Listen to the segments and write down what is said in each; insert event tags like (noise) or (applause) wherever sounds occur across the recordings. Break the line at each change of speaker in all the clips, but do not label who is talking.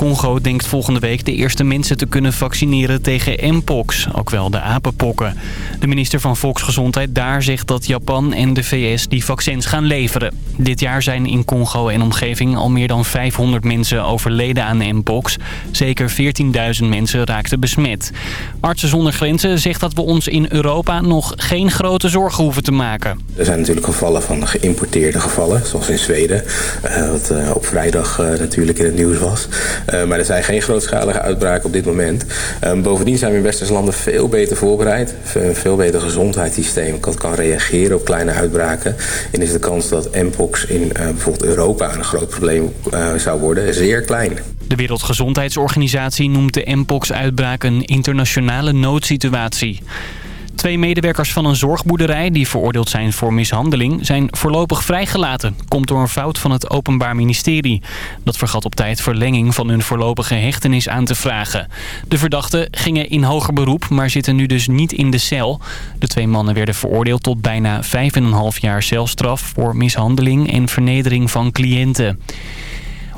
Congo denkt volgende week de eerste mensen te kunnen vaccineren tegen Mpox, ook wel de apenpokken. De minister van Volksgezondheid daar zegt dat Japan en de VS die vaccins gaan leveren. Dit jaar zijn in Congo en omgeving al meer dan 500 mensen overleden aan Mpox. Zeker 14.000 mensen raakten besmet. Artsen zonder Grenzen zegt dat we ons in Europa nog geen grote zorgen hoeven te maken.
Er zijn natuurlijk gevallen van geïmporteerde gevallen, zoals in Zweden. Uh, wat uh, op vrijdag uh, natuurlijk in het nieuws was. Maar er zijn geen grootschalige uitbraken op dit moment. bovendien zijn we in westerse landen veel beter voorbereid. Een veel beter gezondheidssysteem dat kan reageren op kleine uitbraken. En is de kans dat mpox in bijvoorbeeld Europa een groot probleem zou worden zeer klein.
De Wereldgezondheidsorganisatie noemt de mpox-uitbraak een internationale noodsituatie. Twee medewerkers van een zorgboerderij die veroordeeld zijn voor mishandeling... zijn voorlopig vrijgelaten. Komt door een fout van het Openbaar Ministerie. Dat vergat op tijd verlenging van hun voorlopige hechtenis aan te vragen. De verdachten gingen in hoger beroep, maar zitten nu dus niet in de cel. De twee mannen werden veroordeeld tot bijna 5,5 jaar celstraf... voor mishandeling en vernedering van cliënten.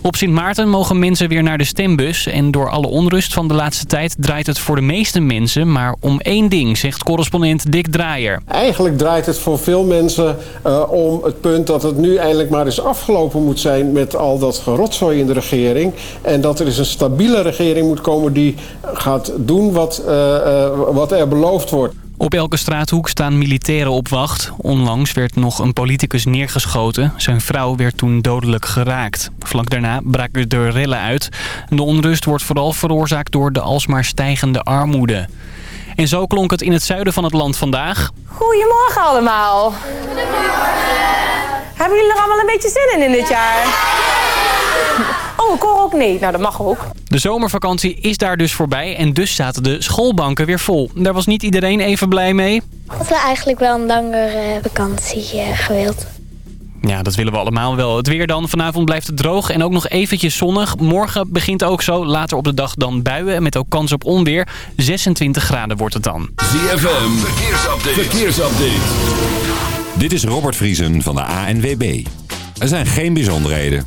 Op Sint Maarten mogen mensen weer naar de stembus. En door alle onrust van de laatste tijd draait het voor de meeste mensen maar om één ding, zegt correspondent Dick Draaier.
Eigenlijk draait het voor veel mensen uh, om het punt dat het nu eindelijk maar eens afgelopen moet zijn met al dat gerotzooi in de regering. En dat er eens een stabiele regering moet komen die gaat doen wat, uh, uh, wat er beloofd wordt.
Op elke straathoek staan militairen op wacht. Onlangs werd nog een politicus neergeschoten. Zijn vrouw werd toen dodelijk geraakt. Vlak daarna braken de rellen uit. De onrust wordt vooral veroorzaakt door de alsmaar stijgende armoede. En zo klonk het in het zuiden van het land vandaag.
Goedemorgen allemaal. Hebben jullie er allemaal een beetje zin in in dit jaar? Oh, ook nee. Nou, dat mag ook.
De zomervakantie is daar dus voorbij en dus zaten de schoolbanken weer vol. Daar was niet iedereen even blij mee. Ik
had eigenlijk wel een langere vakantie uh, gewild.
Ja, dat willen we allemaal wel. Het weer dan. Vanavond blijft het droog en ook nog eventjes zonnig. Morgen begint ook zo. Later op de dag dan buien met ook kans op onweer. 26 graden wordt het dan.
ZFM, verkeersupdate. verkeersupdate. Dit is Robert Vriesen van de ANWB. Er zijn geen bijzonderheden.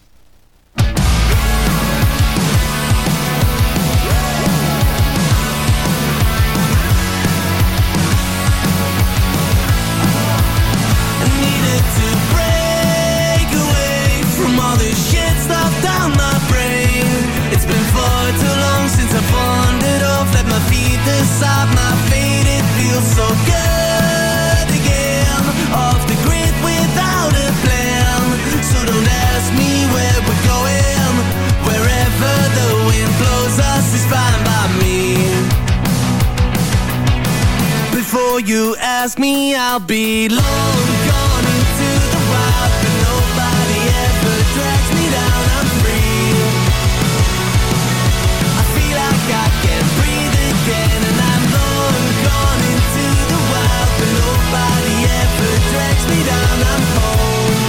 Ask me I'll be long gone into the wild but nobody ever drags me down. I'm free. I feel like I can breathe again and I'm long gone into the wild but nobody ever drags me down. I'm home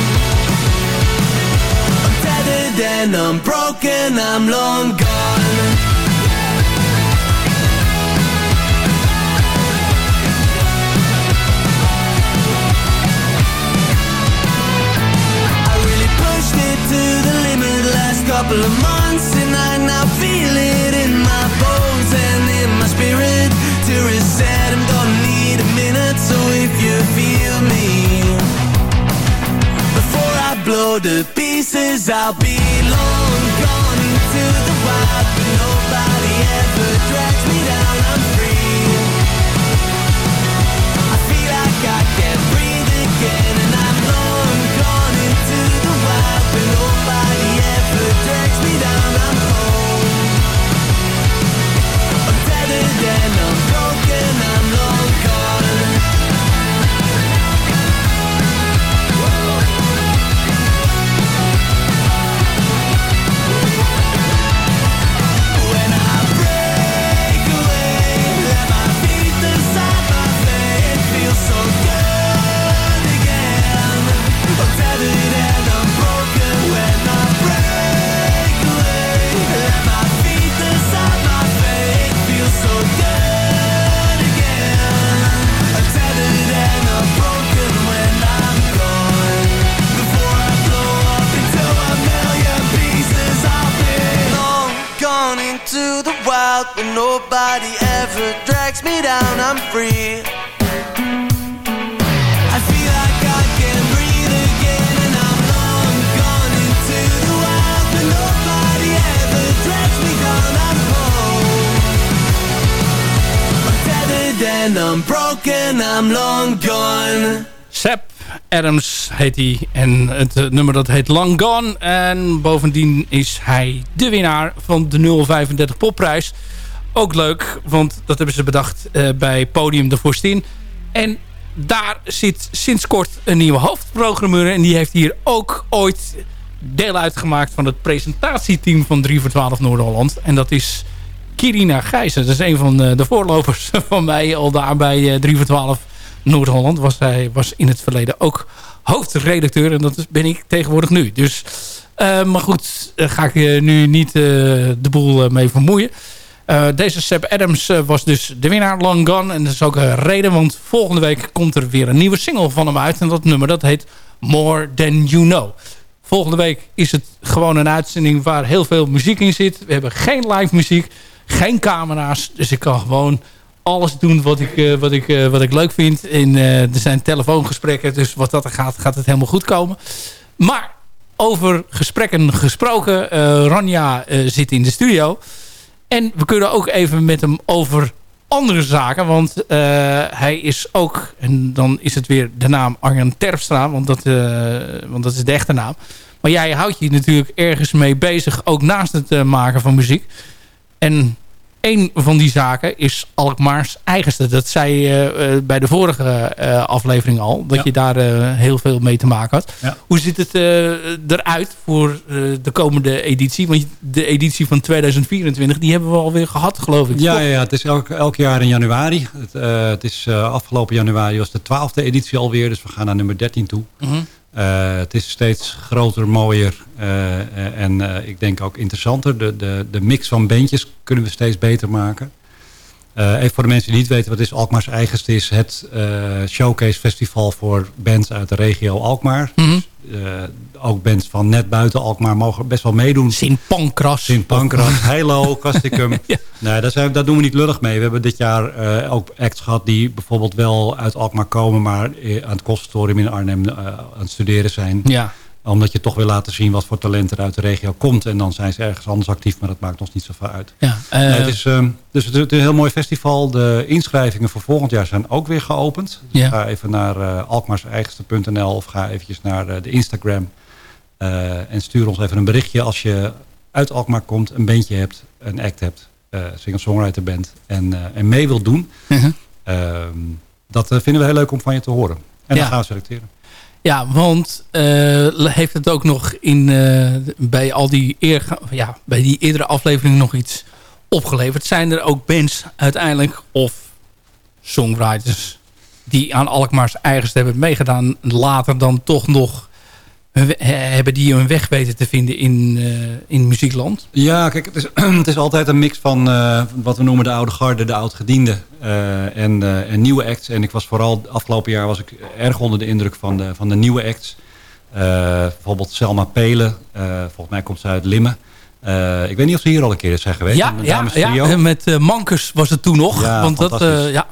I'm tethered and I'm broken. I'm long gone to the limit last couple of months And I now feel it in my bones and in my spirit To reset, I'm gonna need a minute So if you feel me Before I blow to pieces I'll be long gone into the wild But nobody ever drags me
out when nobody ever drags me down. I'm free. I feel like I can breathe again, and I'm long gone into the wild nobody ever drags me down. I'm. I'm broken. I'm long gone.
Sap Adams heet hij. En het eh, nummer dat heet Long Gone. En bovendien is hij de winnaar van de 035 popprijs. Ook leuk, want dat hebben ze bedacht eh, bij Podium de Vorstin. En daar zit sinds kort een nieuwe hoofdprogrammeur. En die heeft hier ook ooit deel uitgemaakt van het presentatieteam van 3 voor 12 Noord-Holland. En dat is Kirina Gijzen. Dat is een van eh, de voorlopers (laughs) van mij al daar bij 3 voor 12 Noord-Holland. Was hij was in het verleden ook hoofdredacteur. En dat ben ik tegenwoordig nu. Dus, eh, maar goed, daar ga ik nu niet eh, de boel eh, mee vermoeien. Eh, deze Seb Adams eh, was dus de winnaar Long Gone. En dat is ook een reden, want volgende week komt er weer een nieuwe single van hem uit. En dat nummer dat heet More Than You Know. Volgende week is het gewoon een uitzending waar heel veel muziek in zit. We hebben geen live muziek, geen camera's. Dus ik kan gewoon alles doen wat ik, eh, wat ik, wat ik leuk vind. En, er zijn telefoongesprekken, dus wat dat er gaat, gaat het helemaal goed komen. Maar over gesprekken gesproken. Ranja zit in de studio. En we kunnen ook even met hem over andere zaken. Want eh, hij is ook, en dan is het weer de naam Arjan Terpstra. Want dat, eh, want dat is de echte naam. Maar jij houdt je natuurlijk ergens mee bezig. Ook naast het eh, maken van muziek. En een van die zaken is Alkmaars eigenste. Dat zei je eh, bij de vorige eh, aflevering al. Dat
Ja.
je daar eh, heel veel mee te maken had.
Ja.
Hoe ziet het eruit voor de komende editie? Want de editie van 2024, die hebben we alweer gehad, geloof ik.
Ja, ja, ja, het is elk, elk jaar in januari. Het, het is afgelopen januari was de twaalfde editie alweer. Dus we gaan naar nummer 13 toe.
Mhm.
Eh, het is steeds groter, mooier eh, en eh, ik denk ook interessanter. De, de, de mix van bandjes kunnen we steeds beter maken. Even voor de mensen die niet weten wat is Alkmaars eigenste is het showcase festival voor bands uit de regio Alkmaar.
Mhm.
Ook bands van net buiten Alkmaar mogen best wel meedoen.
Sint Pancras.
Sint Pancras, (laughs) Heilo, Castricum. (laughs)
Ja.
Nee, daar, zijn, daar doen we niet lullig mee. We hebben dit jaar eh, ook acts gehad die bijvoorbeeld wel uit Alkmaar komen... maar eh, aan het conservatorium in Arnhem eh, aan het studeren zijn.
Ja.
Omdat je toch wil laten zien wat voor talent er uit de regio komt. En dan zijn ze ergens anders actief, maar dat maakt ons niet zoveel uit.
Ja, eh,
Nee, het is, ehm, dus het is een heel mooi festival. De inschrijvingen voor volgend jaar zijn ook weer geopend. Dus
Ja.
ga even naar uh, alkmaarseigenste.nl of ga eventjes naar eh, de Instagram. eh, en stuur ons even een berichtje als je uit Alkmaar komt, een bandje hebt, een act hebt, eh singer-songwriter bent en, eh, en mee wilt doen.
Mhm.
Ehm, dat eh, vinden we heel leuk om van je te horen. En
Ja.
dan gaan we selecteren.
Ja, want eh, heeft het ook nog in, eh, bij, al die eer, ja, bij die eerdere afleveringen nog iets opgeleverd? Zijn er ook bands uiteindelijk of songwriters die aan Alkmaars eigenste hebben meegedaan... later dan toch nog hebben die hun weg weten te vinden in, eh, in muziekland?
Ja, kijk, het is, (clears throat) het is altijd een mix van eh, wat we noemen de oude garde, de oud-gediende eh, en, en nieuwe acts. En ik was vooral, afgelopen jaar was ik erg onder de indruk van de, van de nieuwe acts. Bijvoorbeeld Selma Pelen, volgens mij komt ze uit Limmen. Ik weet niet of ze hier al een keer zijn geweest.
Ja, ja, ja, met Mankers was het toen nog.
Ja,
want dat, ja,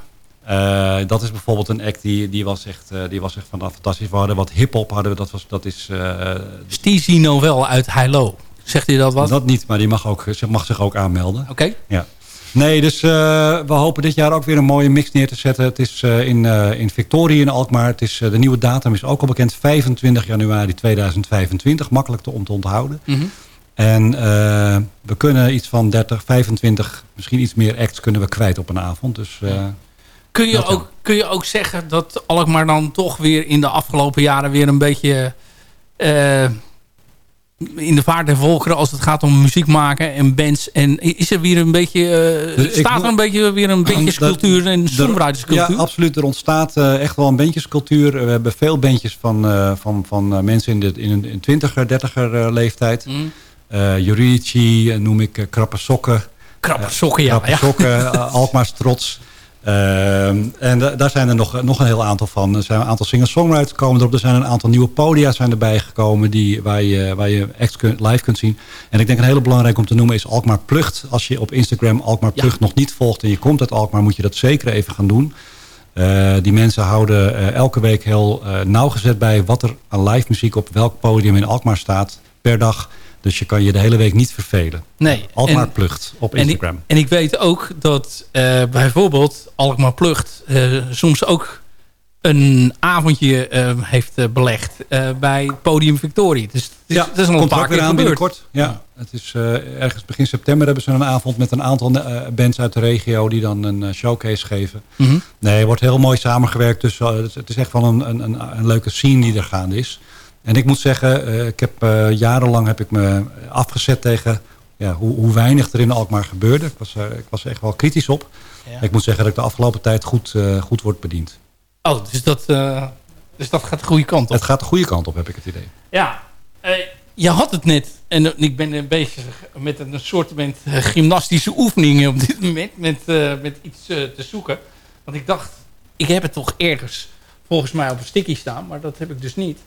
Eh, dat is bijvoorbeeld een act die, die, was, echt, eh, die was echt fantastisch. We hadden wat hip-hop, hadden we, dat, was, dat is eh,
Stevie Novel uit Heilo. Zegt u dat wat?
Dat niet, maar die mag, ook, ze mag zich ook aanmelden.
Oké.
Ja. Nee, dus we hopen dit jaar ook weer een mooie mix neer te zetten. Het is in, eh in Victoria in Alkmaar. Het is, de nieuwe datum is ook al bekend. 25 januari 2025. Makkelijk te, om te onthouden.
Mhm.
En we kunnen iets van 30, 25, misschien iets meer acts kunnen we kwijt op een avond. Dus
Kun je, ook, kun je ook zeggen dat Alkmaar dan toch weer in de afgelopen jaren weer een beetje eh, in de vaart der volkeren als het gaat om muziek maken en bands. En is er weer een beetje, eh,
Dus
staat er een beetje weer een (clears throat) bandjescultuur en songwriterscultuur?
Ja, absoluut. Er ontstaat eh, echt wel een bandjescultuur. We hebben veel bandjes van, van, van mensen in de, in een in 20er, 30er eh, leeftijd.
Mm.
Jurici, noem ik Krappe Sokken.
Krappe sokken, ja.
Krappe. Sokken, (laughs) Alkmaars Trots. Ehm, en da- daar zijn er nog, nog een heel aantal van. Er zijn een aantal singer-songwriters komen erop. Er zijn een aantal nieuwe podia zijn erbij gekomen die, waar, je, waar je echt kunt, live kunt zien. En ik denk een hele belangrijk om te noemen is Alkmaar Plucht. Als je op Instagram Alkmaar Plucht nog niet volgt en je komt uit Alkmaar, moet je dat zeker even gaan doen. Eh, die mensen houden eh, elke week heel eh, nauwgezet bij wat er aan live muziek op welk podium in Alkmaar staat per dag. Dus je kan je de hele week niet vervelen.
Nee.
Alkmaar
En-
Plucht op
En ik,
Instagram.
en ik weet ook dat eh, bijvoorbeeld Alkmaar Plucht eh, soms ook een avondje eh, heeft belegd bij podium Victorie. Dus het is,
Ja,
het is al een paar keer
aan binnenkort. Ja, het is ergens begin september hebben ze een avond met een aantal bands uit de regio die dan een showcase geven.
Mhm.
Nee, er wordt heel mooi samengewerkt. Dus het is echt wel een, een, een, een leuke scene die er gaande is. En ik moet zeggen, eh, ik heb, eh, jarenlang heb ik me afgezet tegen ja, hoe, hoe weinig er in Alkmaar gebeurde. Ik was, er- ik was er echt wel kritisch op.
Ja.
Ik moet zeggen dat ik de afgelopen tijd goed, eh, goed word bediend.
Oh, dus dat, eh, dus dat gaat de goede kant op.
Het gaat de goede kant op, heb ik het idee.
Ja, eh, je had het net. En eh, ik ben eh, bezig met een soort met, eh, gymnastische oefeningen op dit moment. Met, eh, met iets eh, te zoeken. Want ik dacht, ik heb het toch ergens volgens mij op een sticky staan. Maar dat heb ik dus niet.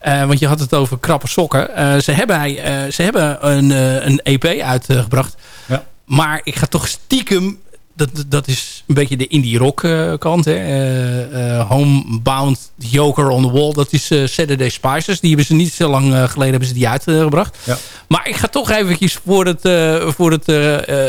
Eh, want je had het over krappe sokken. Eh, ze hebben, eh, ze hebben een, een EP uitgebracht.
Ja.
Maar ik ga toch stiekem... Dat, dat is een beetje de indie rock kant. Hè. Homebound Joker on the Wall. Dat is Saturday Spices. Die hebben ze niet zo lang geleden hebben ze die uitgebracht.
Ja.
Maar ik ga toch eventjes voor het, voor het,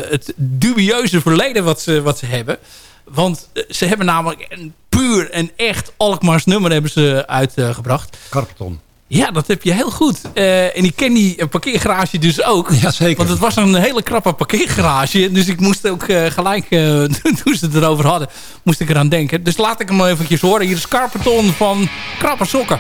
het dubieuze verleden wat ze, wat ze hebben. Want eh, ze hebben namelijk een puur en echt Alkmaars nummer hebben ze uitgebracht.
Carpeton.
Ja, dat heb je heel goed. Eh, en ik ken die eh, parkeergarage dus ook.
Ja, zeker.
Want het was een hele krappe parkeergarage. Dus ik moest ook gelijk, (laughs) toen ze het erover hadden, moest ik eraan denken. Dus laat ik hem eventjes horen. Hier is Carpeton van Krappe Sokken.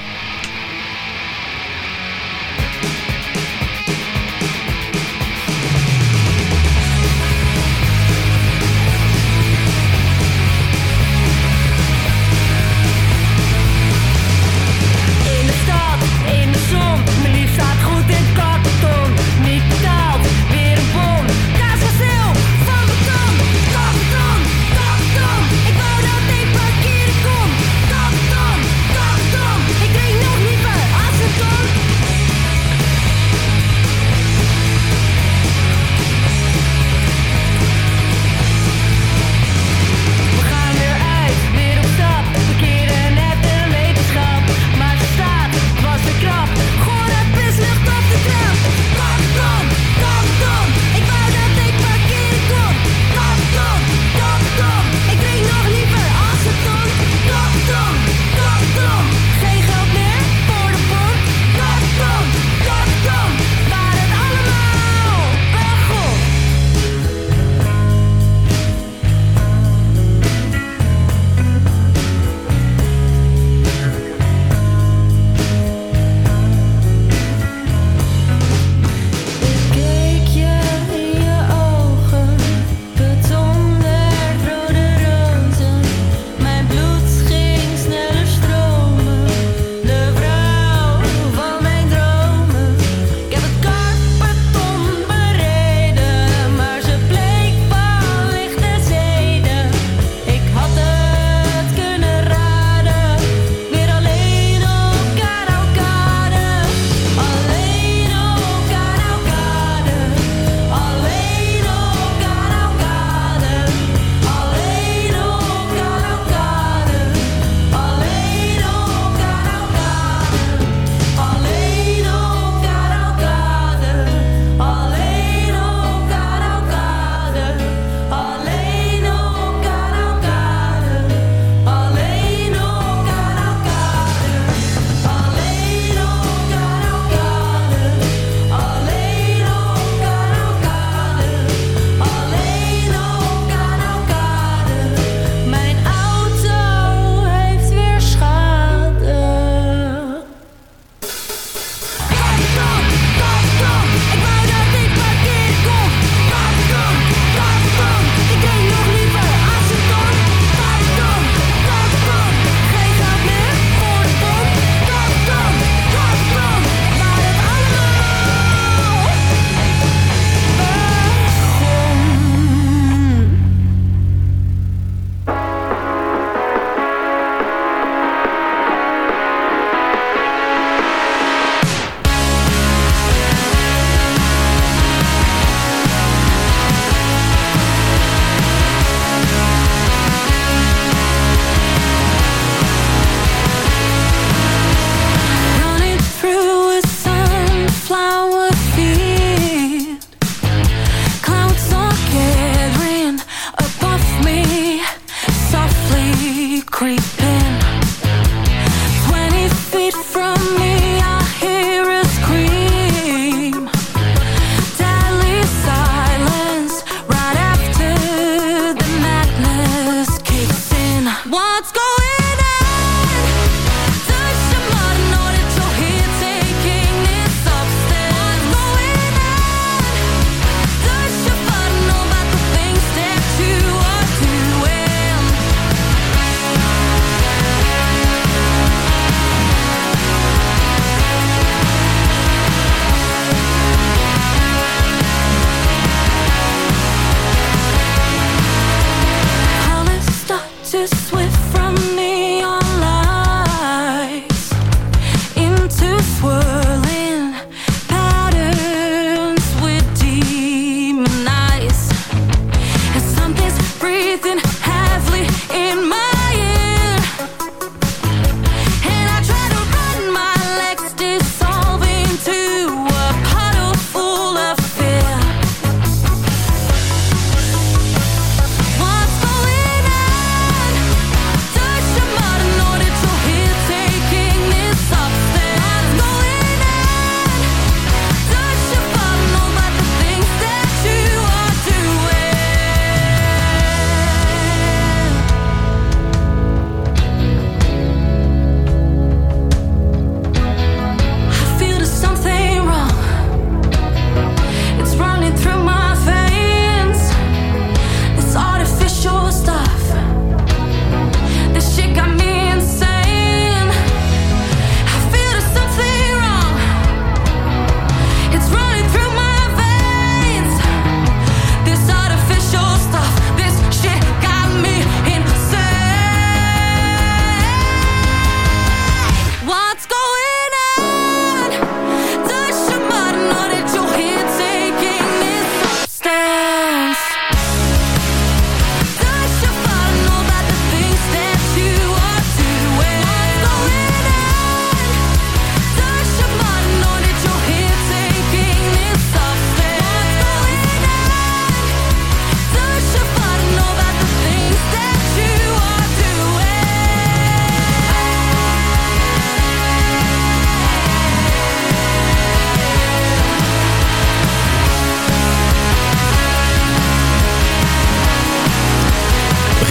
this way.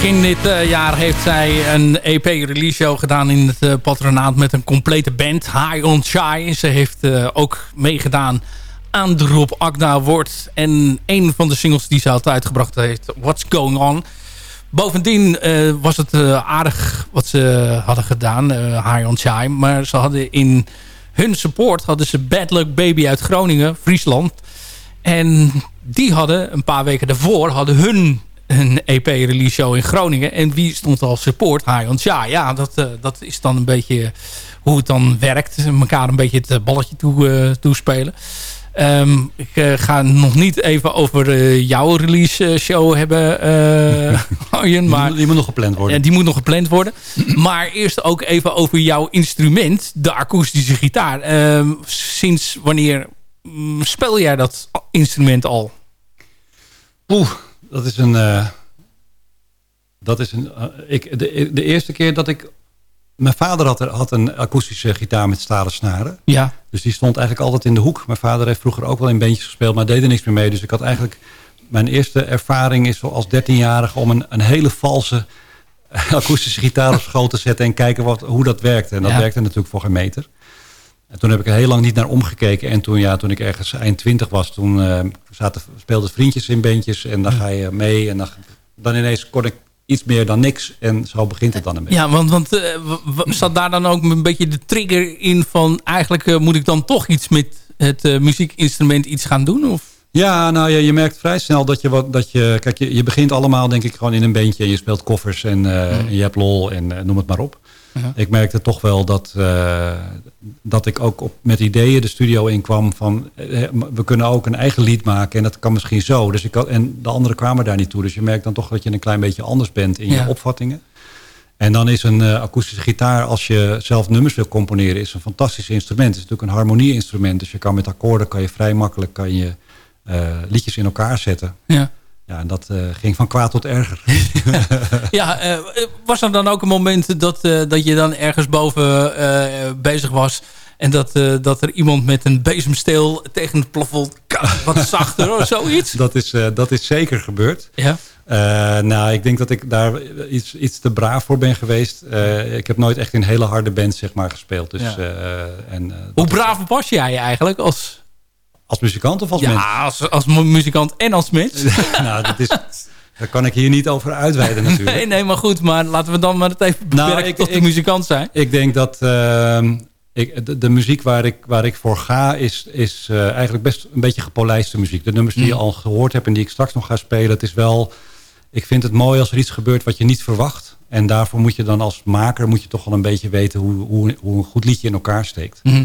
Begin dit eh, jaar heeft zij een EP-release show gedaan in het eh, patronaat met een complete band. High on Shy. Ze heeft eh, ook meegedaan aan de Rob Award. En een van de singles die ze had uitgebracht heeft, What's Going On. Bovendien was het aardig wat ze hadden gedaan, High on Shy. Maar ze hadden in hun support hadden ze Bad Luck Baby uit Groningen, Friesland. En die hadden een paar weken daarvoor hadden hun een EP-release show in Groningen. En wie stond als support? On Shy. Ja, dat, eh, dat is dan een beetje hoe het dan werkt. Elkaar een beetje het balletje toe, eh, toespelen. Ehm, ik eh, ga nog niet even over eh, jouw release eh, show hebben, eh (laughs) Arjen. Maar,
die, moet, nog gepland worden.
Ja, die moet nog gepland worden. maar eerst ook even over jouw instrument, de akoestische gitaar. Ehm, sinds wanneer mm, speel jij dat instrument al?
Oeh, dat is een... eh, dat is een eh, ik, de, de eerste keer dat ik... Mijn vader had, er, had een akoestische gitaar met stalen snaren.
Ja.
Dus die stond eigenlijk altijd in de hoek. Mijn vader heeft vroeger ook wel in bandjes gespeeld, maar deed er niks meer mee. Dus ik had eigenlijk... Mijn eerste ervaring is als 13-jarige om een, een hele valse (laughs) akoestische gitaar op schoot te zetten en kijken wat, hoe dat werkte. En dat
Ja.
werkte natuurlijk voor geen meter. En toen heb ik er heel lang niet naar omgekeken. En toen, ja, toen ik ergens eind 20 was, toen eh, zaten, speelden vriendjes in bandjes. En dan ga je mee. En dan, dan ineens kon ik iets meer dan niks. En zo begint het dan een beetje.
Ja, want, want eh, zat daar dan ook een beetje de trigger in van... eigenlijk eh, moet ik dan toch iets met het muziekinstrument iets gaan doen? Of?
Ja, nou ja, je merkt vrij snel dat je wat dat je. Kijk, je, je begint allemaal denk ik gewoon in een bandje en je speelt koffers en, eh, en je hebt lol en noem het maar op.
Ja.
Ik merkte toch wel dat, eh, dat ik ook op, met ideeën de studio inkwam van eh, we kunnen ook een eigen lied maken en dat kan misschien zo. Dus ik had, en de anderen kwamen daar niet toe. Dus je merkt dan toch dat je een klein beetje anders bent in
Ja.
je opvattingen. En dan is een eh, akoestische gitaar, als je zelf nummers wil componeren, is een fantastisch instrument. Het is natuurlijk een harmonie-instrument. Dus je kan met akkoorden kan je vrij makkelijk kan je, eh, liedjes in elkaar zetten.
Ja.
Ja, en dat eh, ging van kwaad tot erger. (laughs)
Ja, eh, was er dan ook een moment dat, eh, dat je dan ergens boven bezig was... en dat, dat er iemand met een bezemsteel tegen het plafond... wat (laughs) zachter of zoiets?
Dat is, dat is zeker gebeurd.
Ja.
Nou, ik denk dat ik daar iets, iets te braaf voor ben geweest. Ik heb nooit echt in hele harde bands zeg maar, gespeeld. Dus,
Ja.
en,
Hoe braaf was jij eigenlijk als...
als muzikant of als mens?
Ja, als, als mu- muzikant en als mens. (laughs)
nou, dat is, daar kan ik hier niet over uitweiden (laughs) natuurlijk.
nee, nee, maar goed. Maar laten we dan maar het even beperken
Nou, ik-
tot de
ik-
muzikant zijn.
Ik denk dat ehm, ik, de, de muziek waar ik, waar ik voor ga is, is eh, eigenlijk best een beetje gepolijste muziek. De nummers die je
Mm.
al gehoord hebt en die ik straks nog ga spelen. Het is wel, ik vind het mooi als er iets gebeurt wat je niet verwacht. En daarvoor moet je dan als maker moet je toch wel een beetje weten hoe, hoe, hoe een goed liedje in elkaar steekt.
Mhm.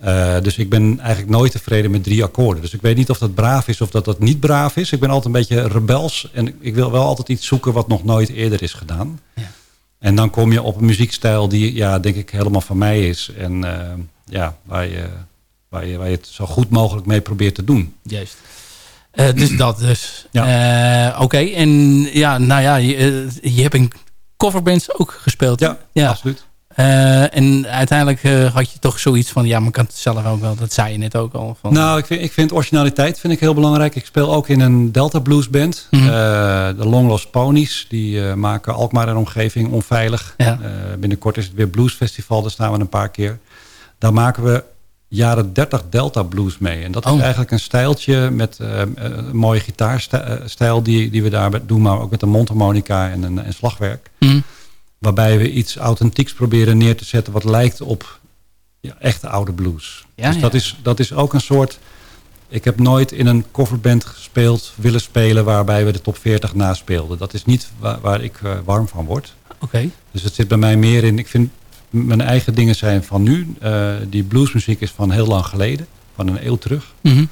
Eh, dus ik ben eigenlijk nooit tevreden met drie akkoorden. Dus ik weet niet of dat braaf is of dat dat niet braaf is. Ik ben altijd een beetje rebels. En ik wil wel altijd iets zoeken wat nog nooit eerder is gedaan. En dan kom je op een muziekstijl die, ja, denk ik, helemaal van mij is. En eh, ja, waar je, waar, je, waar je het zo goed mogelijk mee probeert te doen.
Juist. Eh, dus dat dus.
Ja.
Oké, en ja, nou ja, je, je hebt in coverbands ook gespeeld.
Ja, absoluut.
Eh, en uiteindelijk eh, had je toch zoiets van, ja, maar kan het zelf ook wel. Dat zei je net ook al. Van,
Nou, ik vind, ik vind originaliteit vind ik heel belangrijk. Ik speel ook in een Delta Blues band.
Mhm.
Eh, de Long Lost Ponies. Die maken Alkmaar en omgeving onveilig.
Ja.
Binnenkort is het weer Blues Festival. Daar staan we een paar keer. Daar maken we jaren 30 Delta Blues mee. En dat is
Oh.
eigenlijk een stijltje met een mooie gitaarstijl die, die we daar doen. Maar ook met een mondharmonica en een en slagwerk.
Mhm.
Waarbij we iets authentieks proberen neer te zetten wat lijkt op ja, echte oude blues.
Ja,
dus dat,
ja.
is, dat is ook een soort... Ik heb nooit in een coverband gespeeld, willen spelen... waarbij we de top 40 naspeelden. Dat is niet waar, waar ik eh, warm van word.
Oké.
Dus het zit bij mij meer in... Ik vind mijn eigen dingen zijn van nu. Eh, die bluesmuziek is van heel lang geleden. Van een eeuw terug.
Mhm.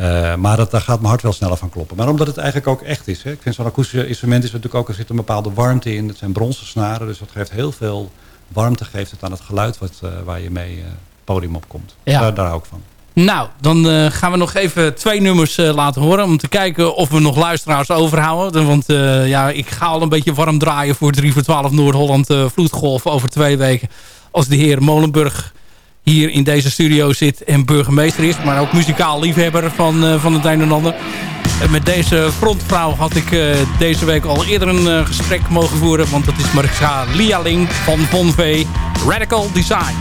Eh, maar dat, daar gaat mijn hart wel sneller van kloppen. Maar omdat het eigenlijk ook echt is. Hè. Ik vind zo'n akoestische instrument is natuurlijk ook... er zit een bepaalde warmte in. Het zijn bronzen snaren. Dus dat geeft heel veel warmte geeft het aan het geluid... Wat, eh, waar je mee het podium op komt.
Ja.
Daar, daar hou ik van.
Nou, dan gaan we nog even twee nummers laten horen. Om te kijken of we nog luisteraars overhouden. Want ja, ik ga al een beetje warm draaien voor 3 voor 12 Noord-Holland Vloedgolf over twee weken. Als de heer Molenburg hier in deze studio zit en burgemeester is. Maar ook muzikaal liefhebber van, eh, van het een en ander.
Met deze frontvrouw had ik eh, deze week al eerder een eh, gesprek mogen voeren. Want dat is Marissa Lialing van Von V. Radical Design.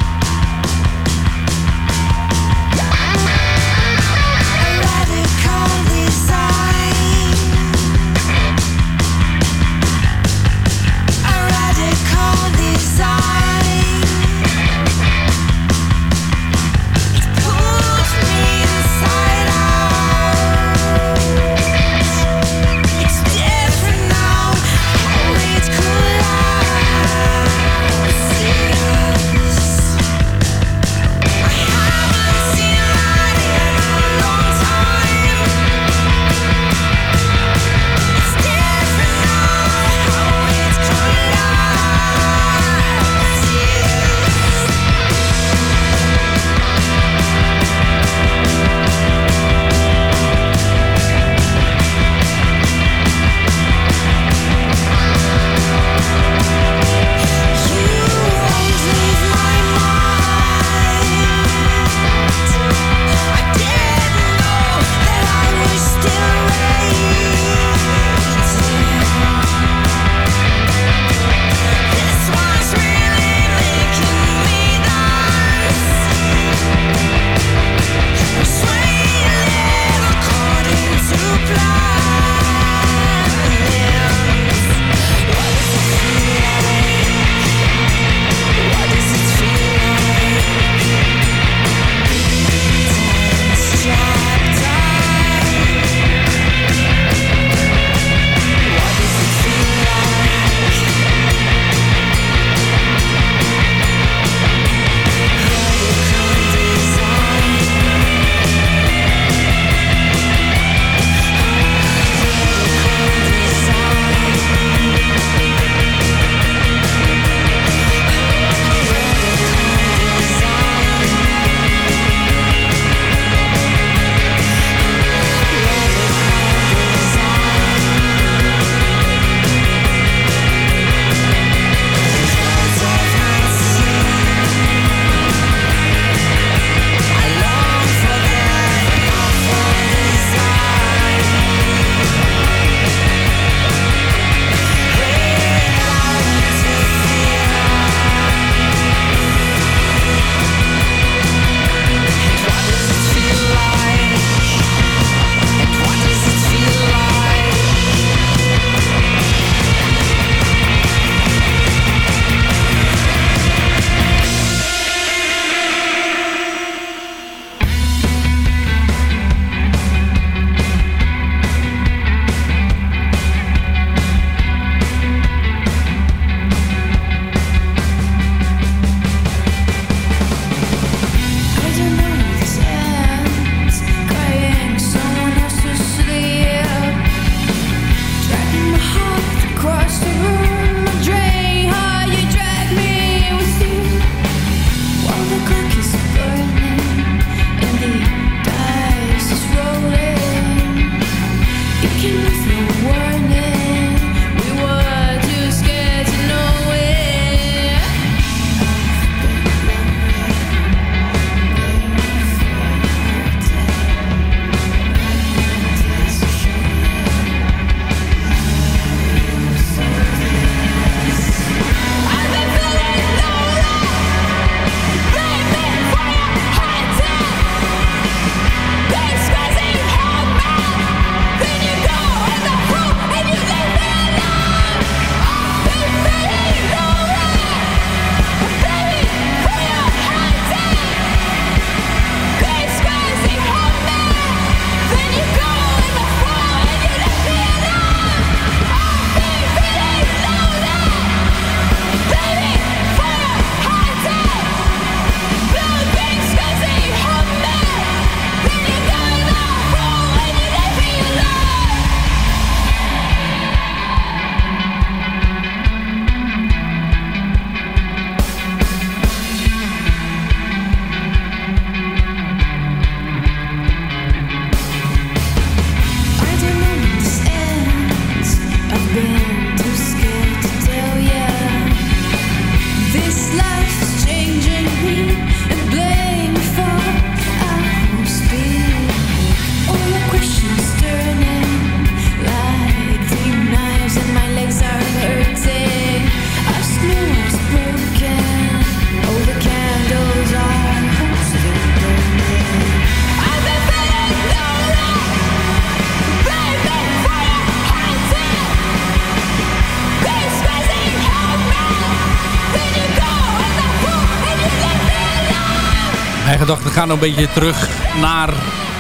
Een beetje terug naar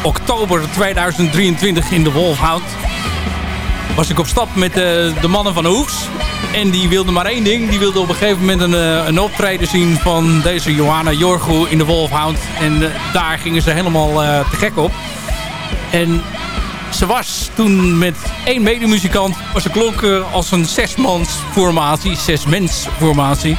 oktober 2023 in de Wolfhound. Was ik op stap met de, de mannen van Hoeks. En die wilden maar één ding. Die wilden op een gegeven moment een, eh, een optreden zien van deze Johanna Jorgo in de Wolfhound. En eh, daar gingen ze helemaal eh, te gek op. En ze was toen met één medemuzikant. Maar ze klonk eh, als een zesmans formatie. Zesmens formatie.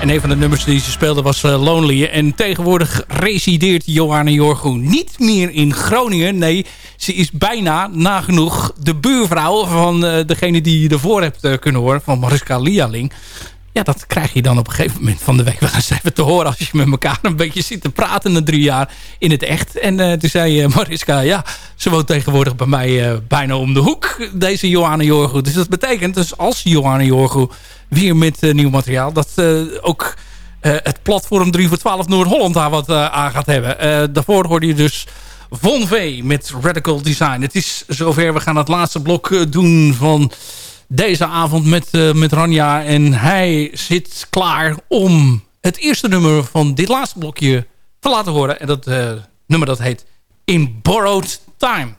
En een van de nummers die ze speelde was eh, Lonely. En tegenwoordig resideert Johanna Jorgo niet meer in Groningen. Nee, ze is bijna nagenoeg de buurvrouw van eh, degene die je ervoor hebt eh, kunnen horen. Van Mariska Lialing. Ja, dat krijg je dan op een gegeven moment van de week wel eens even te horen... als je met elkaar een beetje zit te praten na drie jaar in het echt. En eh, toen zei eh, Mariska, ja, ze woont tegenwoordig bij mij eh, bijna om de hoek, deze Johanna Jorgo. Dus dat betekent dus als Johanna Jorgo weer met nieuw materiaal... dat ook het platform 3 voor 12 Noord-Holland daar wat aan gaat hebben. Daarvoor hoorde je dus Von V met Radical Design. Het is zover, we gaan het laatste blok doen van deze avond met, eh, met Ranja. En hij zit klaar om het eerste nummer van dit laatste blokje te laten horen. En dat eh, nummer dat heet In Borrowed Time.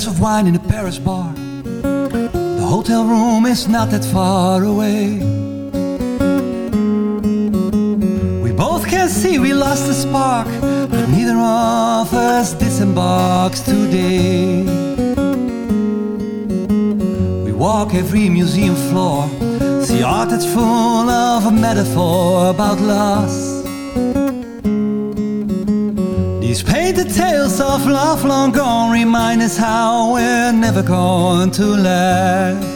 Glass of wine in a Paris bar. The hotel room is not that far away. We both can see we lost the spark, but neither of us disembarks today. We walk every museum floor, see art that's full of a metaphor about loss. These painted tales of love long gone. Remind us how we're never going to last.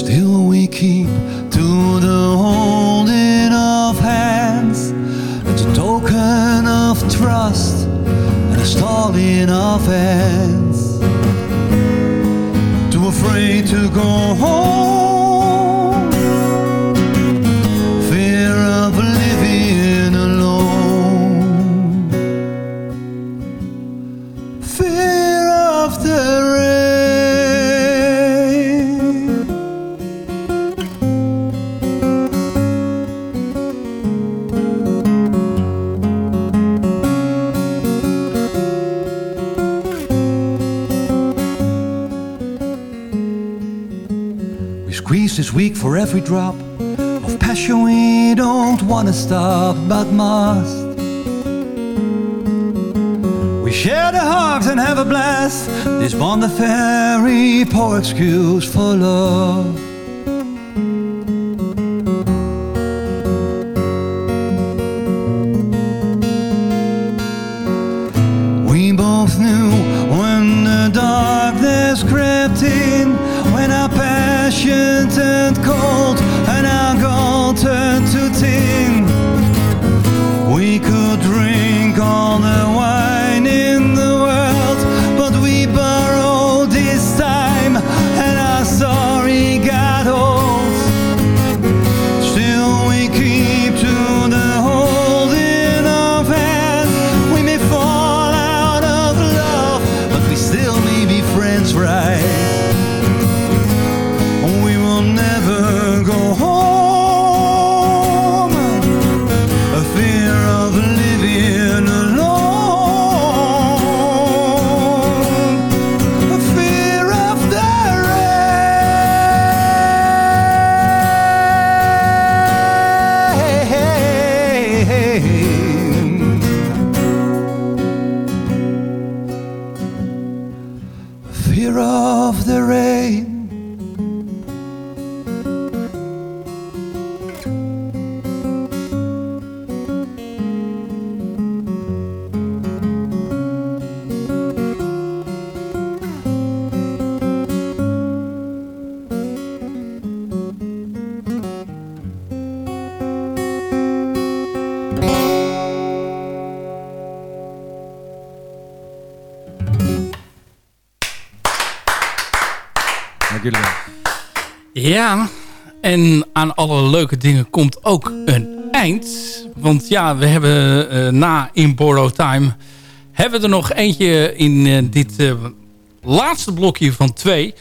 Still we keep to the holding of hands. As a token of trust and a stalling of hands Go home. Stop but must. We share the hugs and have a blast. This bond a very poor excuse for love. of the
rain.
Ja, en aan alle leuke dingen komt ook een eind. Want ja, we hebben eh, na In Borrow Time... hebben we er nog eentje in eh, dit eh, laatste blokje van twee.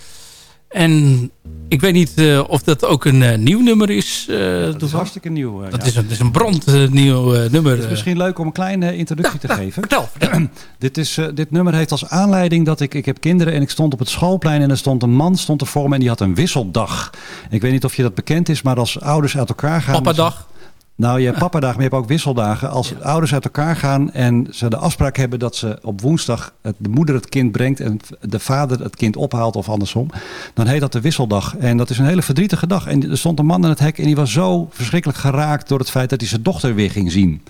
En ik weet niet eh, of dat ook een eh, nieuw nummer is. eh,
Dat is hartstikke nieuw.
Dat
ja.
is een, dat is een brandnieuw nummer.
Het is misschien leuk om een kleine introductie te geven.
Vertel, (clears throat)
dit, is, dit nummer heeft als aanleiding dat ik... Ik heb kinderen en ik stond op het schoolplein... en er stond een man stond er voor me en die had een wisseldag. Ik weet niet of je dat bekend is, maar als ouders uit elkaar gaan...
Papadag?
Nou, je hebt (laughs) papadagen, maar je hebt ook wisseldagen. Als ouders uit elkaar gaan en ze de afspraak hebben dat ze op woensdag het, de moeder het kind brengt en de vader het kind ophaalt of andersom, dan heet dat de wisseldag. En dat is een hele verdrietige dag. En er stond een man in het hek en die was zo verschrikkelijk geraakt door het feit dat hij zijn dochter weer ging zien.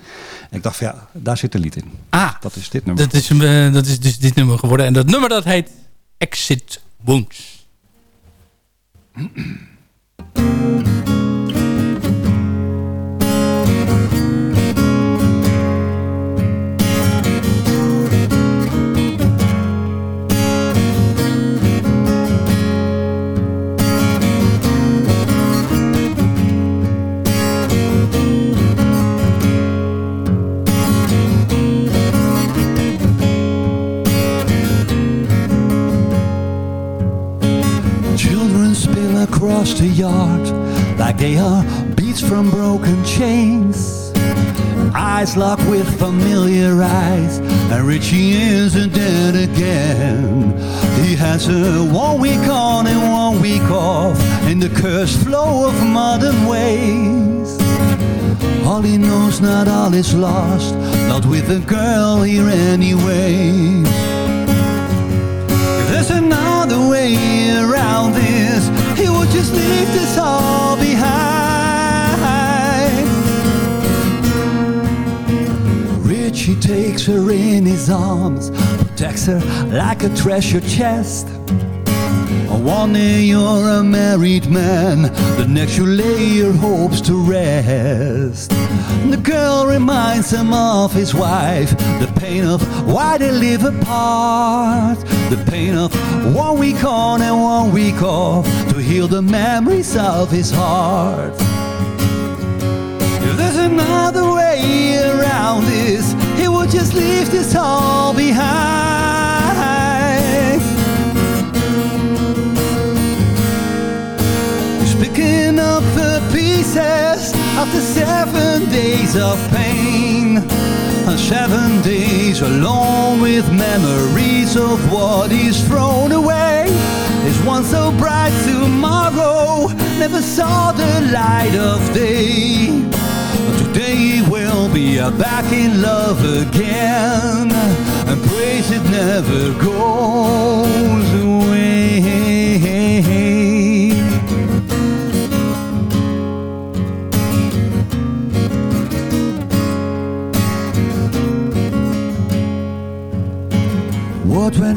En ik dacht van ja, daar zit een lied in.
Ah,
dat is dit nummer.
Dat is, eh, dat is dus dit nummer geworden. En dat nummer dat heet Exit Wounds.
Yard like they are beats from broken chains. Eyes locked with familiar eyes, and Richie isn't dead again. He has a one week on and one week off in the cursed flow of modern ways. All he knows, not all is lost, not with a girl here anyway. Just leave this all behind. Richie takes her in his arms, protects her like a treasure chest. One day you're a married man, the next you lay your hopes to rest. The girl reminds him of his wife, the pain of why they live apart, the pain of one week on and one week off to heal the memories of his heart. If there's another way around this, he would just leave this all behind. He's picking up the pieces after seven days of pain. Seven days alone with memories of what is thrown away. Is one so bright tomorrow never saw the light of day. But today we'll be back in love again, and praise it never goes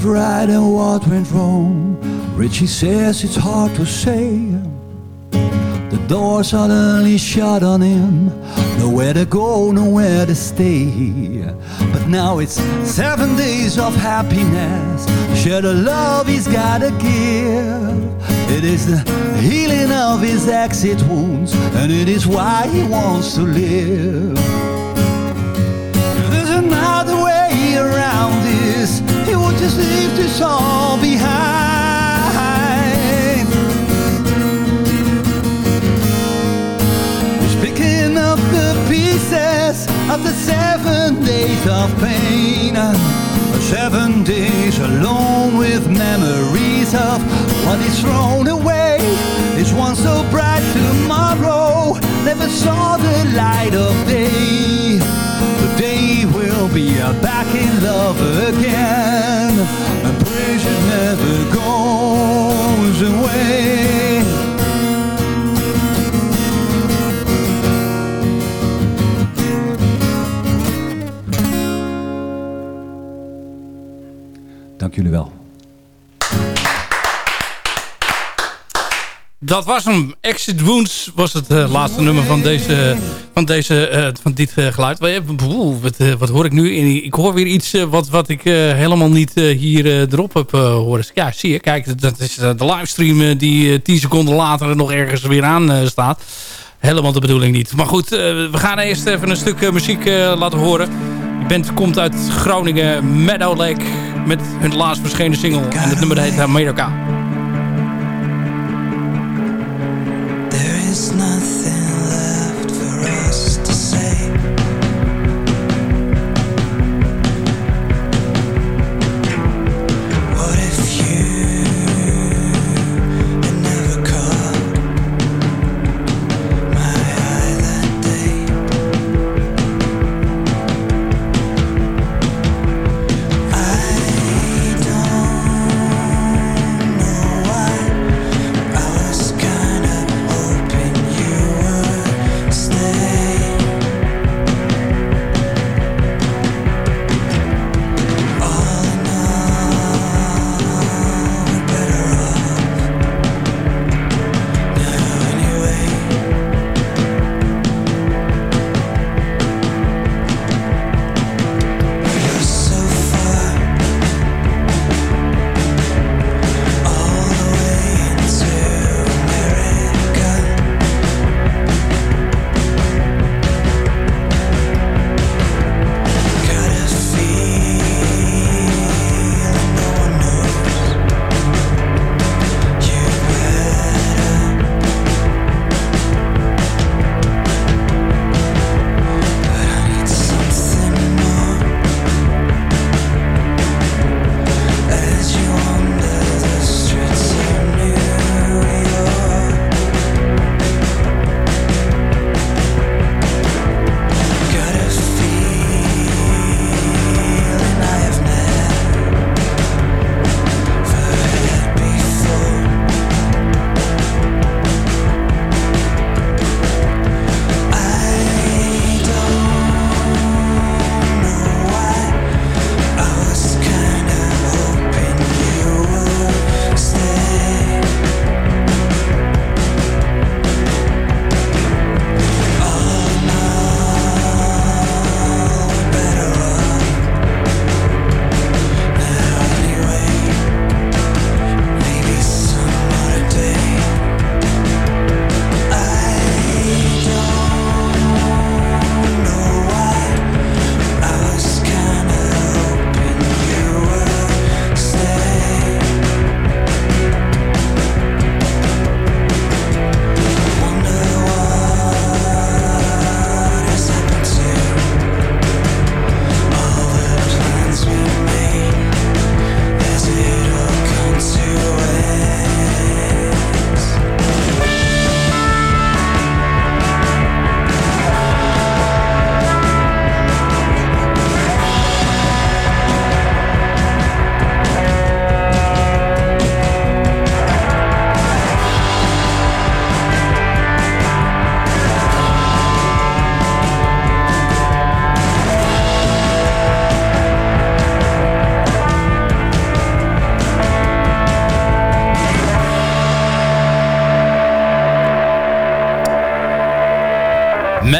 right and what went wrong? Richie says it's hard to say. The door suddenly shut on him. Nowhere to go, nowhere to stay. But now it's seven days of happiness. Share the love he's gotta give. It is the healing of his exit wounds, and it is why he wants to live. Just leave this all behind. He's picking up the pieces of the seven days of pain. Seven days alone with memories of what is thrown away. Is one so bright tomorrow never saw the light of day. We'll be back in love again. Praise it never goes away. Dank jullie wel.
Dat was hem. Exit Wounds was het eh, laatste nummer van, deze, van, deze, eh, van dit eh, geluid. Oeh, wat, wat hoor ik nu? Ik hoor weer iets wat, wat ik helemaal niet hier erop heb horen. Ja, zie je. Kijk, dat is de livestream die eh, 10 seconden later nog ergens weer aan staat. Helemaal de bedoeling niet. Maar goed, we gaan eerst even een stuk muziek laten horen. Band komt uit Groningen, Meadow Lake, met hun laatst verschenen single. En het nummer heet America.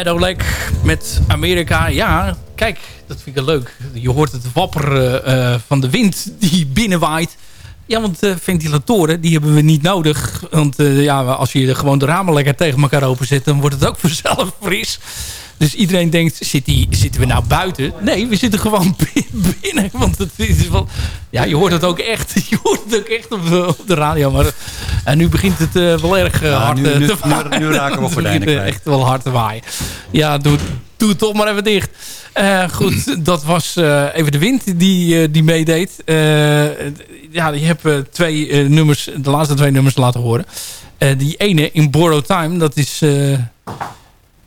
Meadow Lake met Amerika. Ja, kijk, dat vind ik leuk. Je hoort het wapperen eh, van de wind die binnenwaait. Ja, want eh, ventilatoren, die hebben we niet nodig. Want eh, ja, als je gewoon de ramen lekker tegen elkaar openzet... dan wordt het ook (laughs) vanzelf fris. Dus iedereen denkt, zit die, zitten we nou buiten? Nee, we zitten gewoon (laughs) binnen. Want het is wel, ja, je hoort het ook echt. (laughs) Je hoort het ook echt op, de- op de radio. Maar en nu begint het eh, wel erg eh,
Ja,
hard
nu-
eh,
nu-
te
nu-
waaien.
nu raken we gordijnen (laughs)
eh,
kwijt.
echt wel hard te waaien. Ja, doe, doe het toch maar even dicht. Eh, goed, (clears throat) dat was eh, even de wind die, eh, die meedeed. Eh, ja, je hebt eh, twee eh, nummers, de laatste twee nummers laten horen. Eh, die ene in Borrow Time, dat is eh,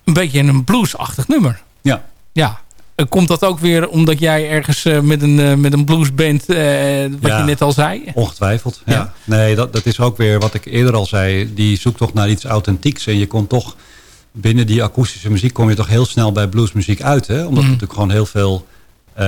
een beetje een bluesachtig nummer.
Ja.
Ja. Komt dat ook weer omdat jij ergens eh, met, een, eh, met een bluesband, eh, wat
Ja.
je net al zei?
Ongetwijfeld, ja.
Ja.
Nee, dat, dat is ook weer wat ik eerder al zei. Die zoekt toch naar iets authentieks. En je komt toch binnen die akoestische muziek... kom je toch heel snel bij bluesmuziek uit. Hè? Omdat
Mhm.
er natuurlijk gewoon heel veel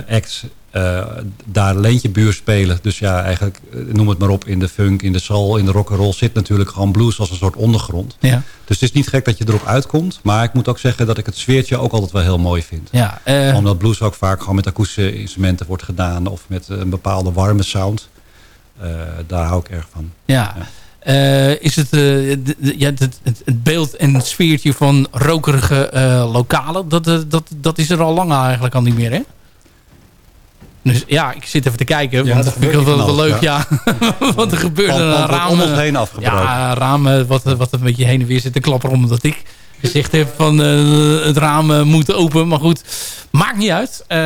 acts eh, daar leentjebuur spelen. Dus ja, eigenlijk, eh, noem het maar op, in de funk, in de soul, in de rock'n'roll... zit natuurlijk gewoon blues als een soort ondergrond.
Ja.
Dus het is niet gek dat je erop uitkomt. Maar ik moet ook zeggen dat ik het sfeertje ook altijd wel heel mooi vind.
Ja, eh,
Omdat blues ook vaak gewoon met akoestische instrumenten wordt gedaan... of met een bepaalde warme sound. Daar hou ik erg van.
Ja. Is het, ja, het, het, beeld en het sfeertje van rokerige lokalen... Dat, dat, dat is er al lang eigenlijk al niet meer, hè? Dus ja, ik zit even te kijken.
Ja,
want dat vind ik wel, wel leuk,
alles,
ja. (laughs) want er gebeurt een
wordt
raam...
om ons
eh,
heen afgebroken.
Ja, raam eh, wat, wat een beetje heen en weer zit te klapperen... omdat ik gezegd heb van eh, het raam eh, moet open. Maar goed, maakt niet uit. Eh,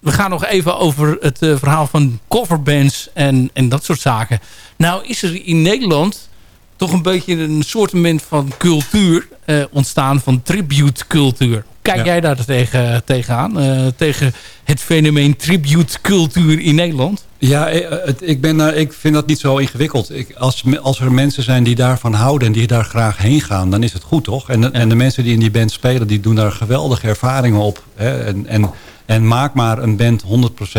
we gaan nog even over het eh, verhaal van coverbands en, en dat soort zaken. Nou is er in Nederland toch een beetje een soortement van cultuur eh, ontstaan, van tribute cultuur. Kijk
Ja.
jij daar tegen, tegenaan? eh, tegen het fenomeen tribute cultuur in Nederland?
Ja, eh, ik, ben, ik vind dat niet zo ingewikkeld. Ik, als, als er mensen zijn die daarvan houden en die daar graag heen gaan, dan is het goed, toch? En, de- en de mensen die in die band spelen, die doen daar geweldige ervaringen op. Hè? En, en, en maak maar een band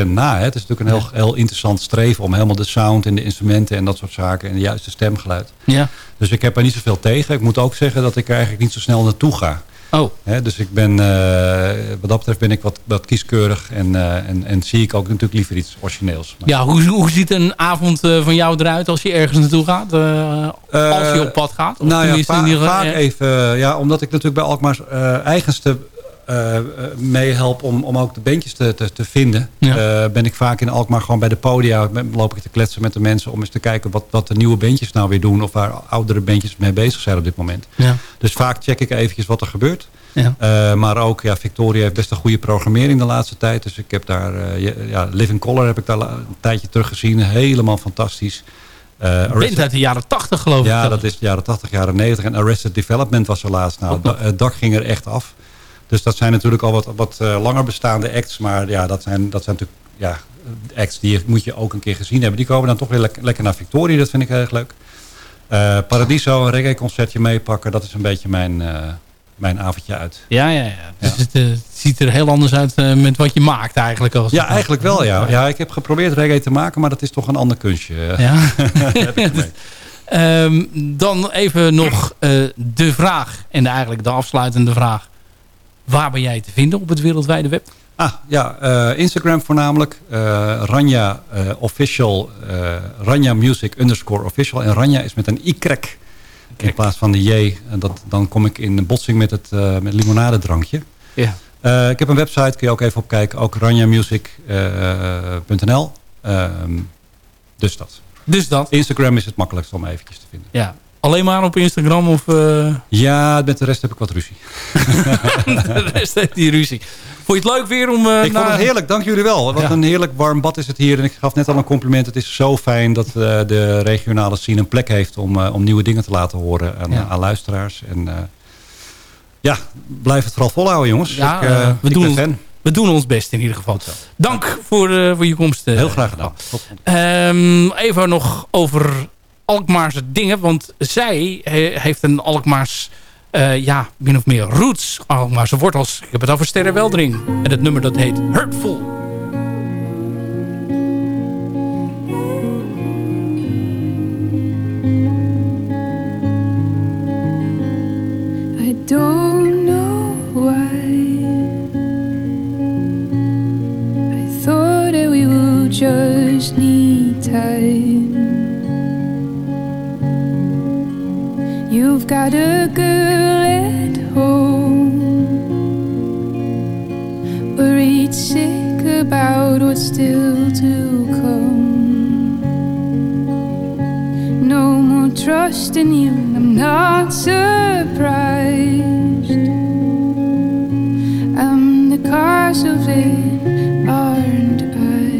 100% na. Hè? Het is natuurlijk een heel, heel interessant streven om helemaal de sound en de instrumenten en dat soort zaken en de juiste stemgeluid.
Ja.
Dus ik heb er niet zoveel tegen. Ik moet ook zeggen dat ik er eigenlijk niet zo snel naartoe ga.
Oh.
Dus ik ben, eh, wat dat betreft ben ik wat, wat kieskeurig en, eh, en, en zie ik ook natuurlijk liever iets origineels.
Ja, hoe, hoe ziet een avond eh, van jou eruit als je ergens naartoe gaat? als je op pad gaat? Of
nou ja, va-
in
vaak even, ja, omdat ik natuurlijk bij Alkmaar's eigenste eh, eh, meehelp om, om ook de bandjes te, te, te vinden.
Ja.
eh, ben ik vaak in Alkmaar gewoon bij de podia, loop ik te kletsen met de mensen om eens te kijken wat, wat de nieuwe bandjes nou weer doen of waar oudere bandjes mee bezig zijn op dit moment.
Ja.
Dus vaak check ik eventjes wat er gebeurt.
Ja.
Maar ook, ja, Victoria heeft best een goede programmering de laatste tijd. Dus ik heb daar, ja, Living Color heb ik daar een tijdje terug gezien. Helemaal fantastisch.
Band
Arrested-
uit de jaren 80 geloof ik.
ja, dat is de jaren 80, jaren 90. En Arrested Development was er laatst. Nou, het dak ging er echt af. Dus dat zijn natuurlijk al wat, wat eh, langer bestaande acts. Maar ja, dat zijn, dat zijn natuurlijk ja, acts die je- moet je ook een keer gezien hebben. Die komen dan toch weer lek- lekker naar Victoria. Dat vind ik erg leuk. Eh, Paradiso, een reggae concertje meepakken. Dat is een beetje mijn, eh, mijn avondje uit.
Ja, ja, ja. Dus Het, het ziet er heel anders uit met wat je maakt eigenlijk. Als
Ja, eigenlijk wel, ja. ja. Ik heb geprobeerd reggae te maken, maar dat is toch een ander kunstje.
Ja. (laughs)
Heb ik (laughs) gemeen.
Ehm, dan even nog de vraag. En eigenlijk de afsluitende vraag. Waar ben jij te vinden op het wereldwijde web?
Ah, ja, eh, Instagram voornamelijk. eh Ranja eh, official, Ranja music underscore official. En Ranja is met een Y in plaats van de J. En dat, dan kom ik in botsing met het met limonadedrankje.
Ja.
Ik heb een website, kun je ook even op kijken. Ook ranjamusic.nl. Ehm dus dat.
Dus dat.
Instagram is het makkelijkst om eventjes te vinden.
Ja. Alleen maar op Instagram of eh,
Ja, met de rest heb ik wat ruzie. (laughs)
de rest heeft die ruzie. Vond je het leuk weer om... eh,
Ik vond
naar-
het heerlijk, dank jullie wel. Wat
Ja.
een heerlijk warm bad is het hier. En ik gaf net al een compliment. Het is zo fijn dat eh, de regionale scene een plek heeft... om, om nieuwe dingen te laten horen aan,
Ja.
aan luisteraars. En ja, blijf het vooral volhouden, jongens.
Ja,
ik,
we, doen ons, we doen ons best in ieder geval. Dank voor, voor je komst.
Heel graag gedaan.
Ehm, even nog over Alkmaarse dingen. Want zij he- heeft een Alkmaars, eh, ja, min of meer roots. Alkmaarse wortels. Ik heb het over Sterre Weldering. En het nummer dat heet Hurtful.
Don't know why. I thought that we would just need time. You've got a girl at home, worried sick about what's still to come. No more trust in you, I'm not surprised. I'm the cause of it, aren't I?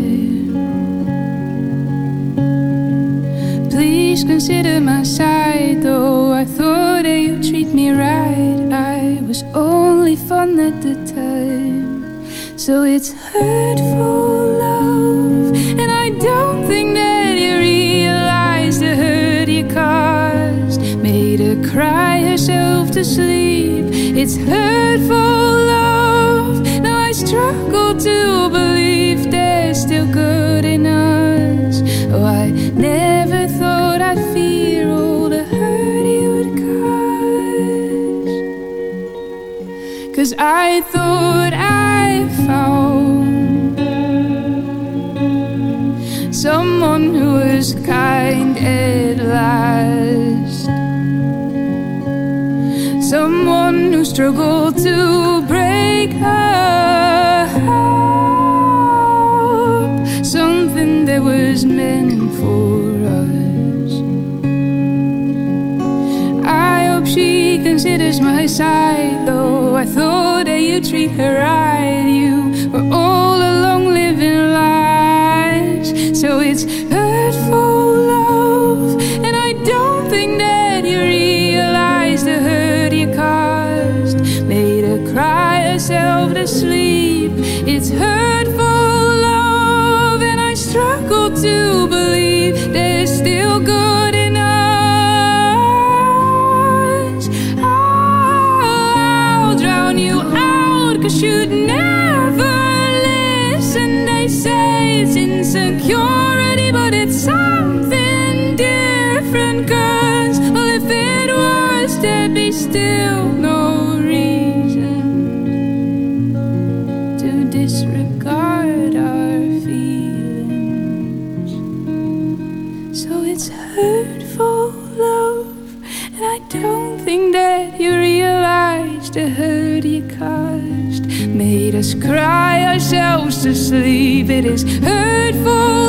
Please consider my side, though I thought that you'd treat me right. I was only fun at the time, so it's hurtful love, and I don't think that you realize the hurt you caused. Made her cry herself to sleep. It's hurtful I thought I found someone who was kind at last, someone who struggled to break up something that was meant. considers my side, though I thought that you treat her right. You were all along living lies, so it's hurtful love, and I don't think that. the hurt you caused made us cry ourselves to sleep. It is hurtful.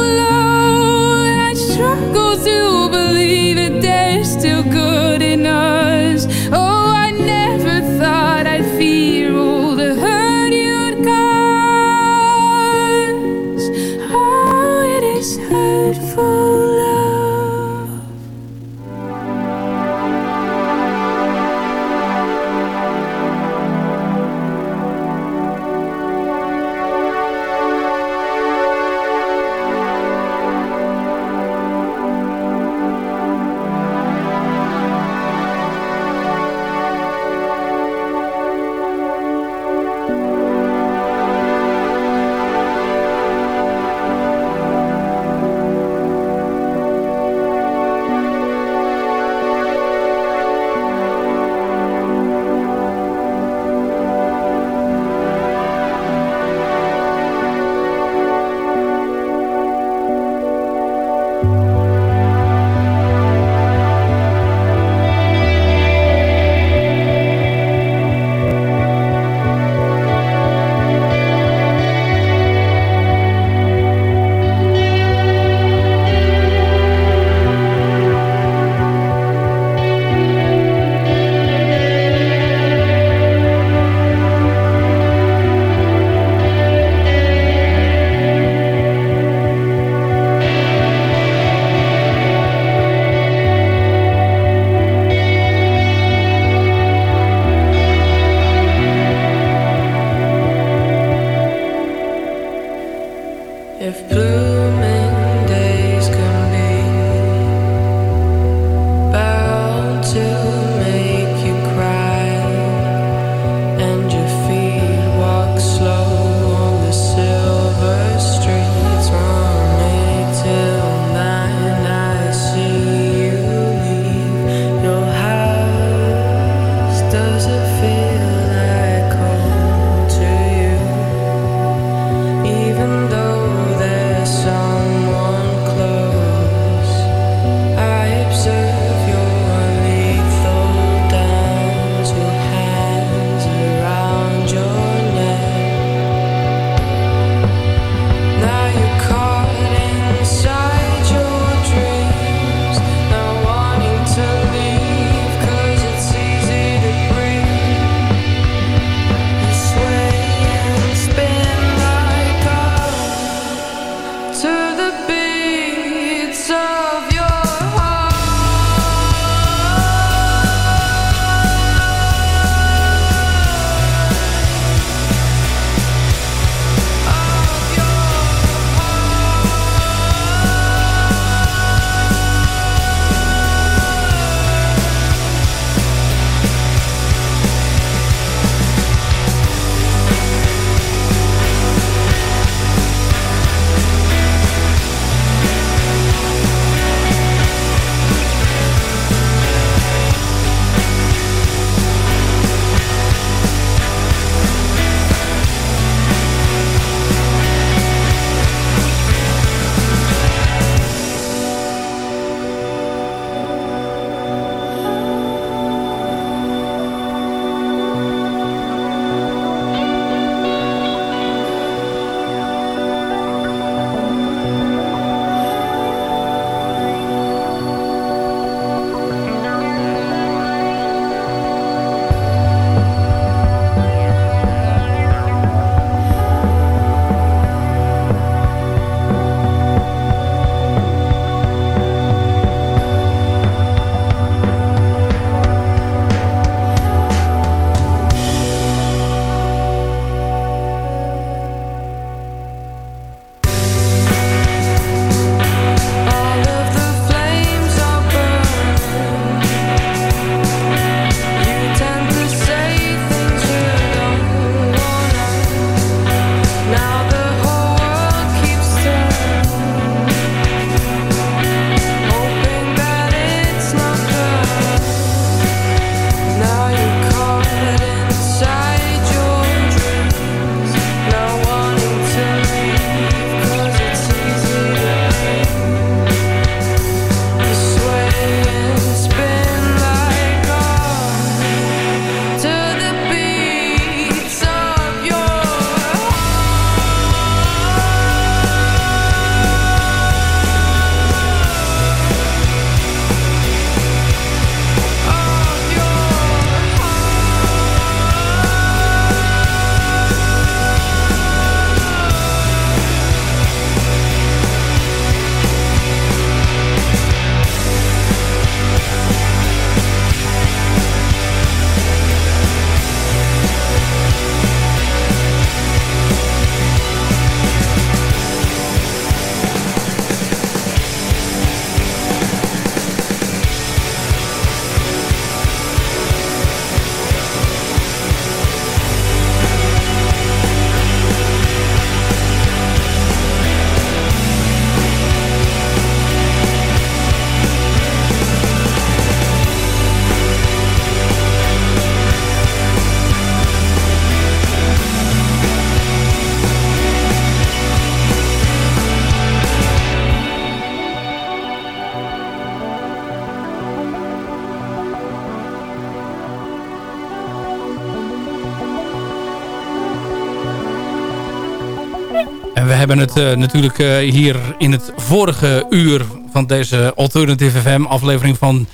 Hebben het eh, natuurlijk eh, hier in het vorige uur van deze Alternative FM aflevering van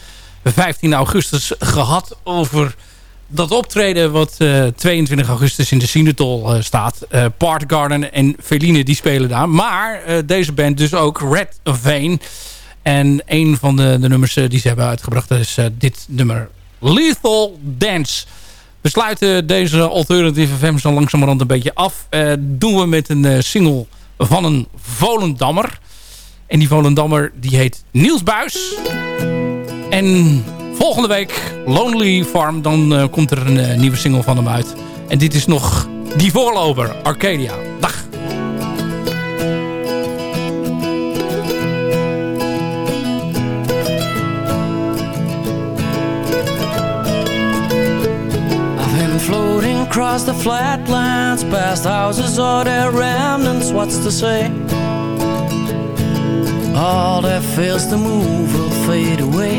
15 augustus gehad over dat optreden wat eh, 22 augustus in de Sinatol eh, staat. Eh Part Garden en Feline die spelen daar. Maar eh, deze band dus ook Red Vein. En een van de, de nummers eh, die ze hebben uitgebracht is eh, dit nummer Lethal Dance. We sluiten deze Alternative FM zo langzamerhand een beetje af. Eh, doen we met een eh, single van een Volendammer. En die Volendammer die heet Niels Buis. En volgende week Lonely Farm. Dan eh, komt er een eh, nieuwe single van hem uit. En dit is nog die voorloper, Arcadia. Dag.
Across the flatlands, past houses or their remnants. What's to say? All that fails to move will fade away.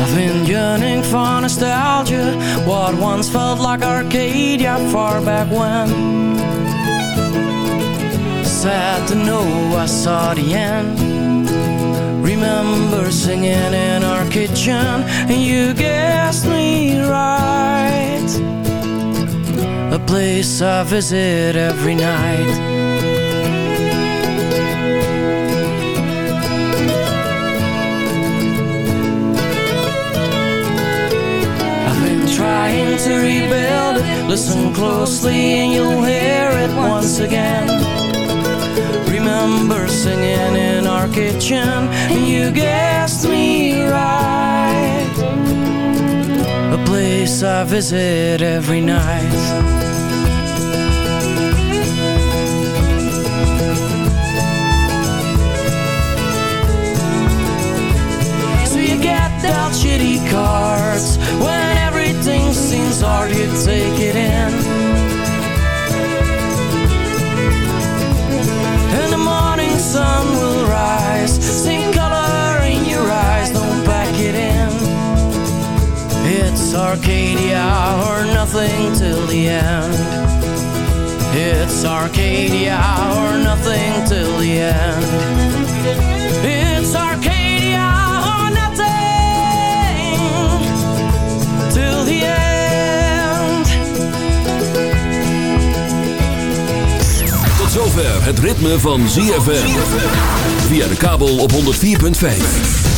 I've been yearning for nostalgia, what once felt like Arcadia far back when. Sad to know I saw the end. Remember singing in our kitchen, and you guessed me right. A place I visit every night. I've been trying to rebuild it. Listen closely, and you'll hear it once again. Remember singing in our kitchen, and you guessed me right. A place I visit every night. So you get dealt shitty cards when everything seems hard. You take it in. It's Arcadia or nothing till the end. It's Arcadia or nothing till the end. It's Arcadia or nothing till the end.
Tot zover het ritme van ZFM. Via de kabel op 104.5.